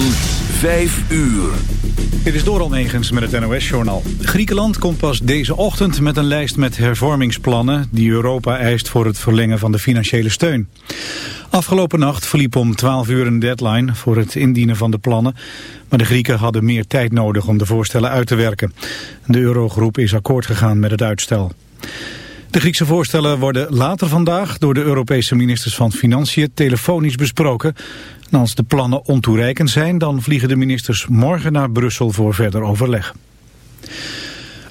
van 5 uur. Dit is Doral Negens met het NOS-journaal. Griekenland komt pas deze ochtend met een lijst met hervormingsplannen... die Europa eist voor het verlengen van de financiële steun. Afgelopen nacht verliep om 12 uur een deadline voor het indienen van de plannen... maar de Grieken hadden meer tijd nodig om de voorstellen uit te werken. De Eurogroep is akkoord gegaan met het uitstel. De Griekse voorstellen worden later vandaag door de Europese ministers van Financiën telefonisch besproken. En als de plannen ontoereikend zijn, dan vliegen de ministers morgen naar Brussel voor verder overleg.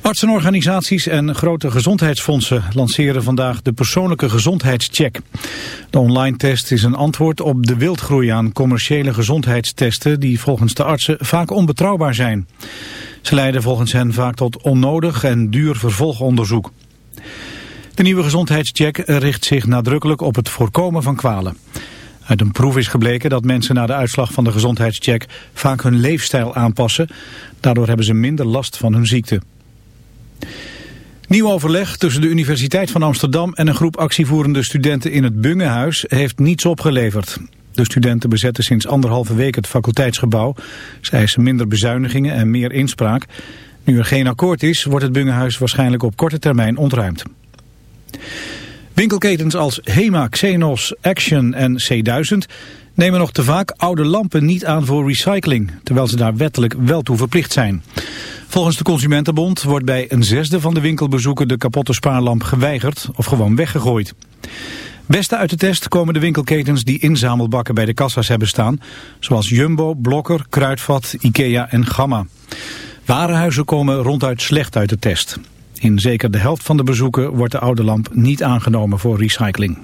Artsenorganisaties en grote gezondheidsfondsen lanceren vandaag de persoonlijke gezondheidscheck. De online test is een antwoord op de wildgroei aan commerciële gezondheidstesten die volgens de artsen vaak onbetrouwbaar zijn. Ze leiden volgens hen vaak tot onnodig en duur vervolgonderzoek. De nieuwe gezondheidscheck richt zich nadrukkelijk op het voorkomen van kwalen. Uit een proef is gebleken dat mensen na de uitslag van de gezondheidscheck vaak hun leefstijl aanpassen. Daardoor hebben ze minder last van hun ziekte. Nieuw overleg tussen de Universiteit van Amsterdam en een groep actievoerende studenten in het Bungehuis heeft niets opgeleverd. De studenten bezetten sinds anderhalve week het faculteitsgebouw. Ze eisen minder bezuinigingen en meer inspraak. Nu er geen akkoord is, wordt het Bungehuis waarschijnlijk op korte termijn ontruimd. Winkelketens als Hema, Xenos, Action en C1000 nemen nog te vaak oude lampen niet aan voor recycling, terwijl ze daar wettelijk wel toe verplicht zijn. Volgens de Consumentenbond wordt bij een zesde van de winkelbezoeken de kapotte spaarlamp geweigerd of gewoon weggegooid. Beste uit de test komen de winkelketens die inzamelbakken bij de kassa's hebben staan, zoals Jumbo, Blokker, Kruidvat, Ikea en Gamma. Warenhuizen komen ronduit slecht uit de test. In zeker de helft van de bezoeken wordt de oude lamp niet aangenomen voor recycling.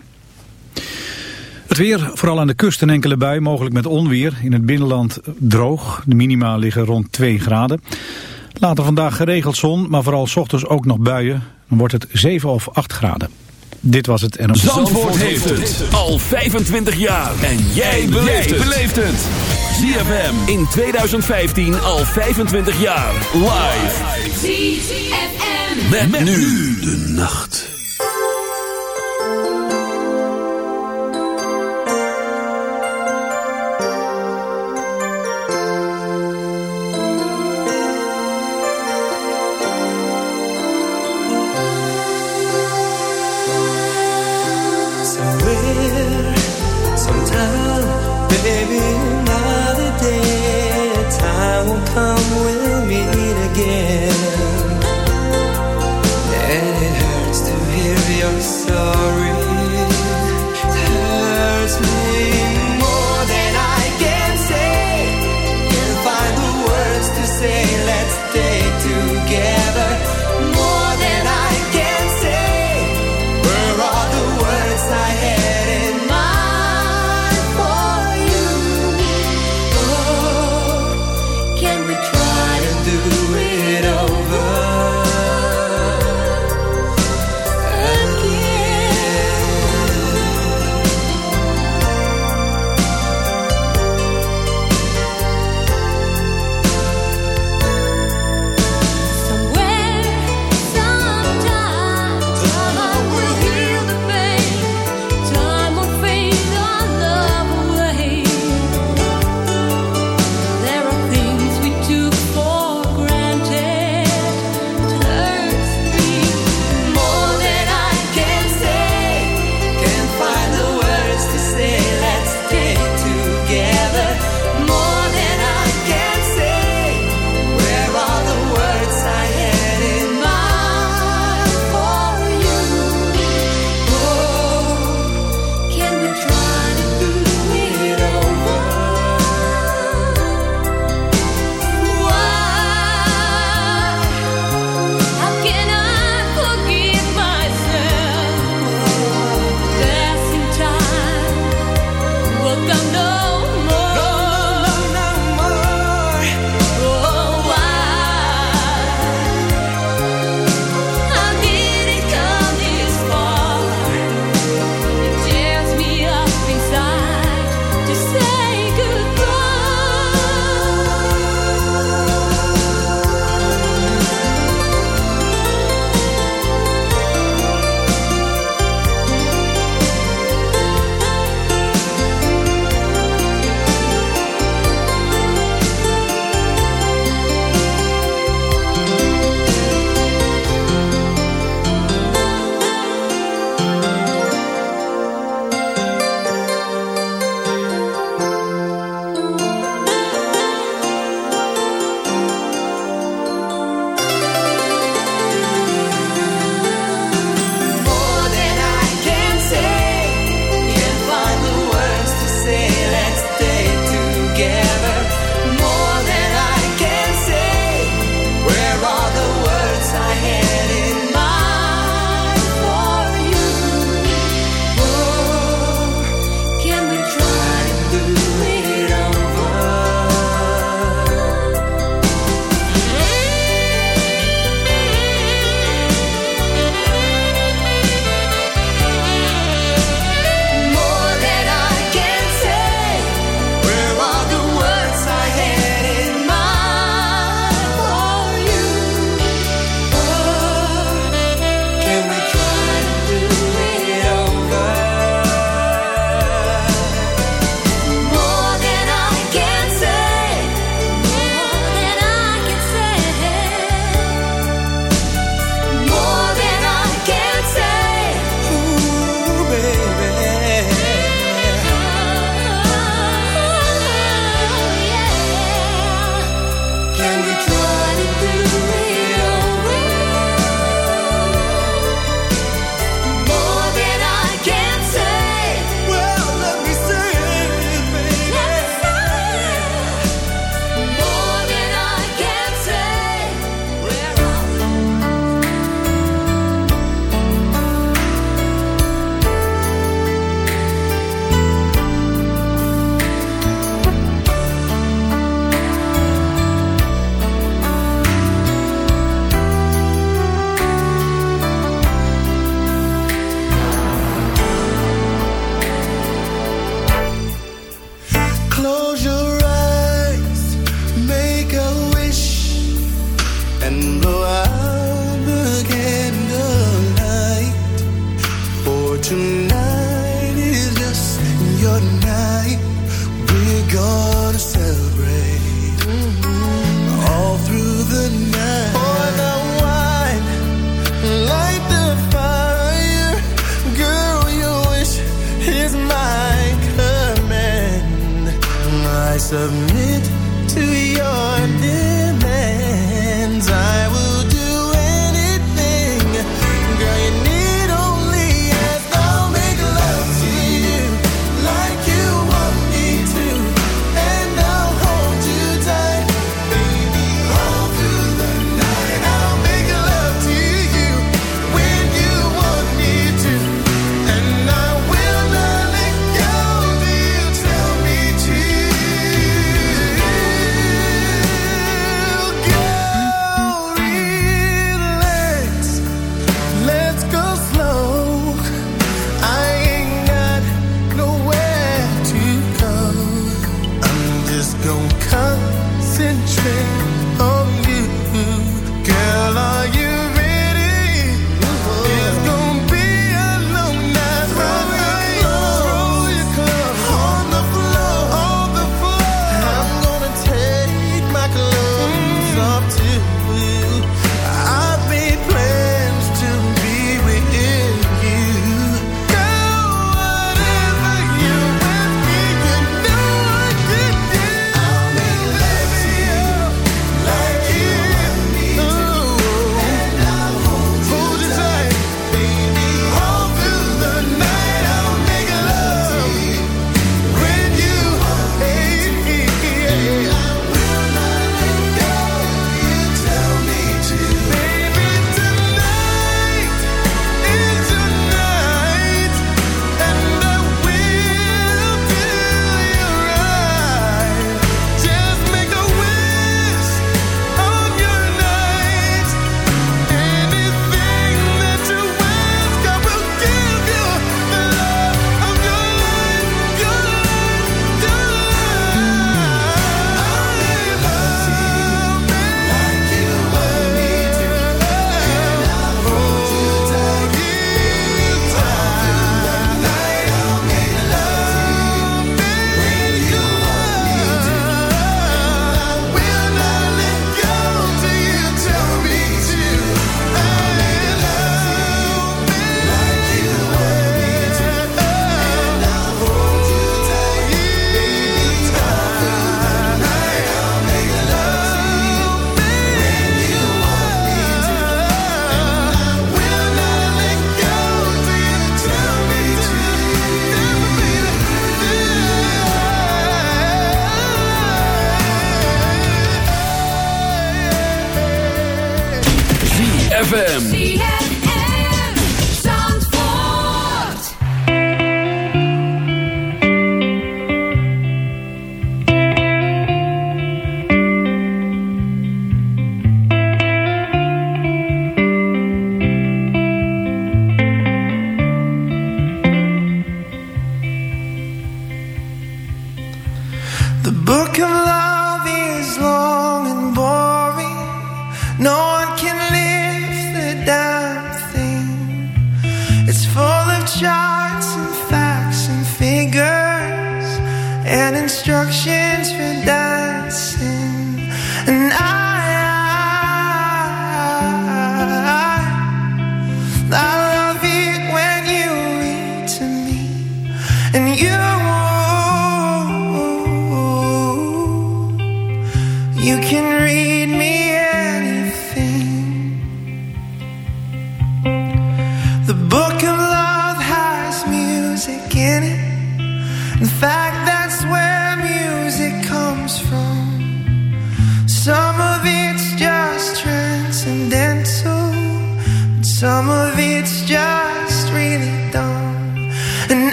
Het weer, vooral aan de kust een enkele bui, mogelijk met onweer. In het binnenland droog. De minima liggen rond 2 graden. Later vandaag geregeld zon, maar vooral s ochtends ook nog buien. Dan wordt het 7 of 8 graden. Dit was het NOS. Zandvoort heeft het al 25 jaar. En jij beleeft het. ZFM in 2015 al 25 jaar. Live. ZFM. Met, nu de nacht.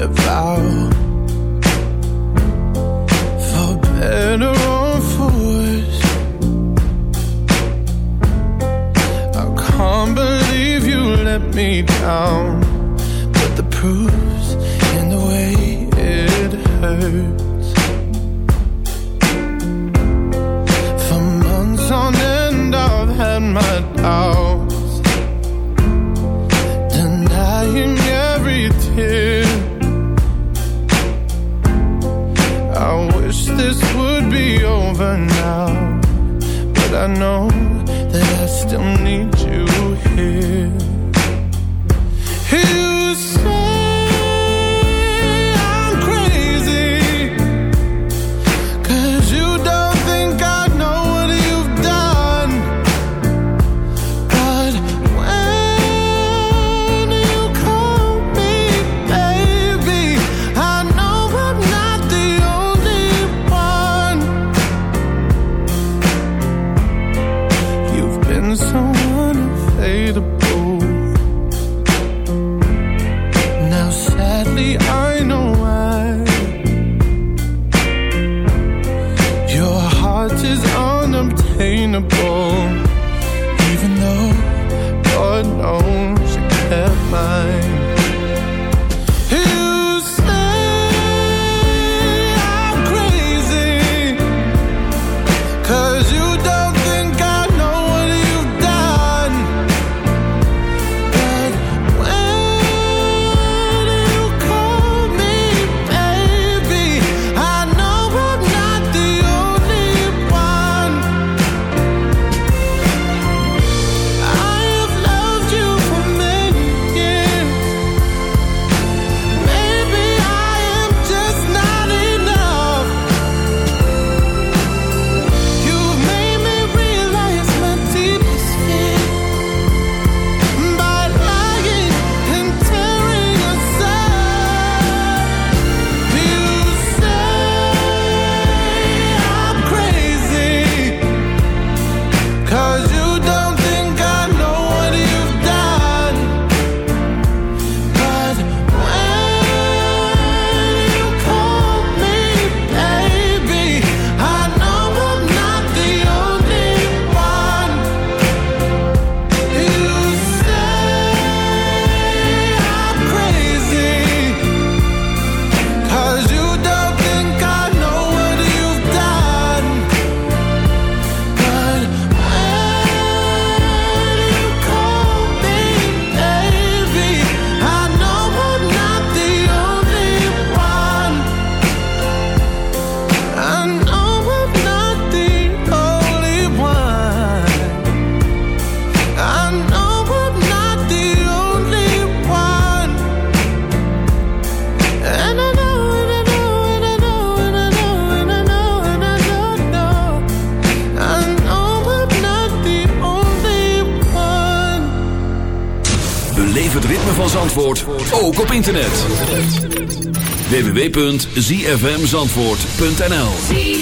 about zfmzandvoort.nl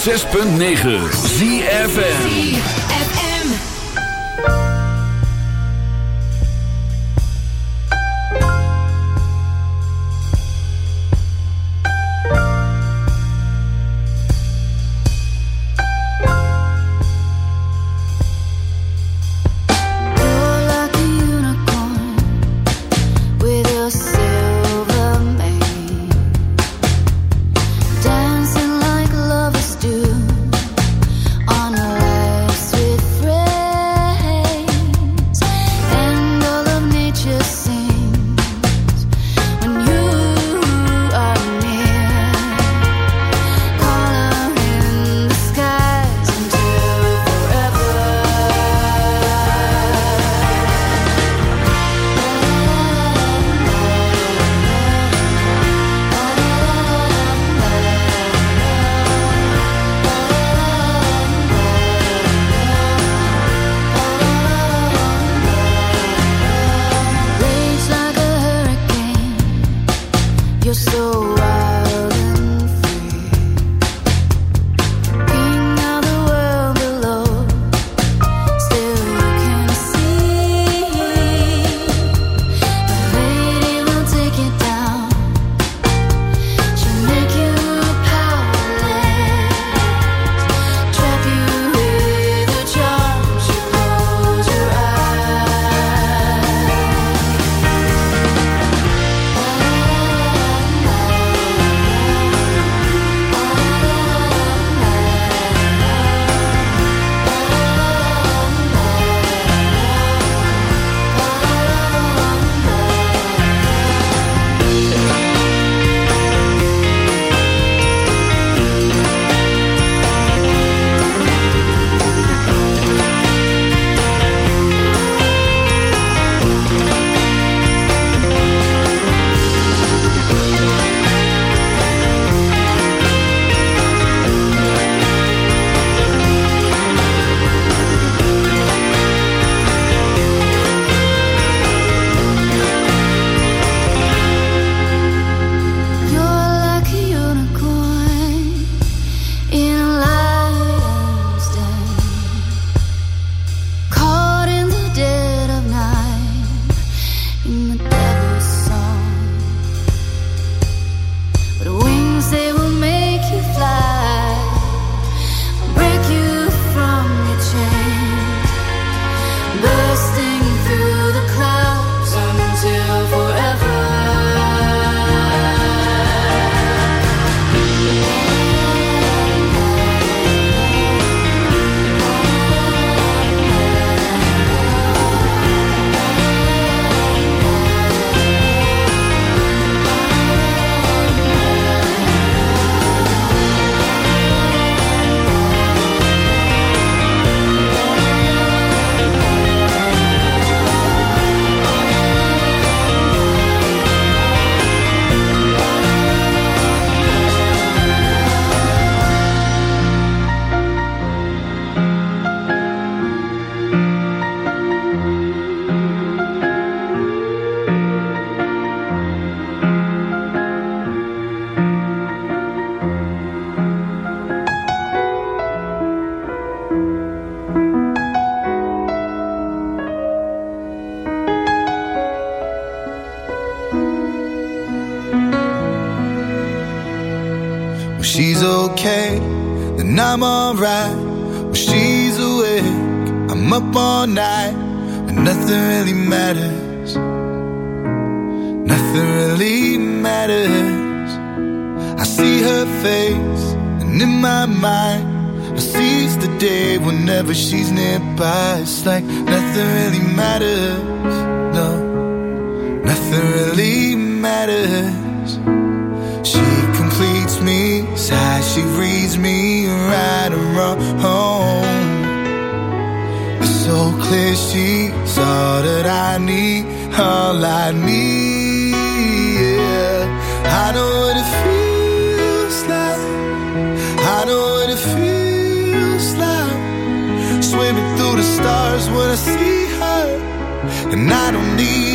6.9. nothing really matters. No, nothing really matters. She completes me, sighs, she reads me right and wrong. It's so clear she's all that I need, all I need. Yeah, I don't.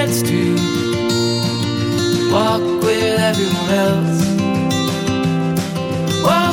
Chance to walk with everyone else. While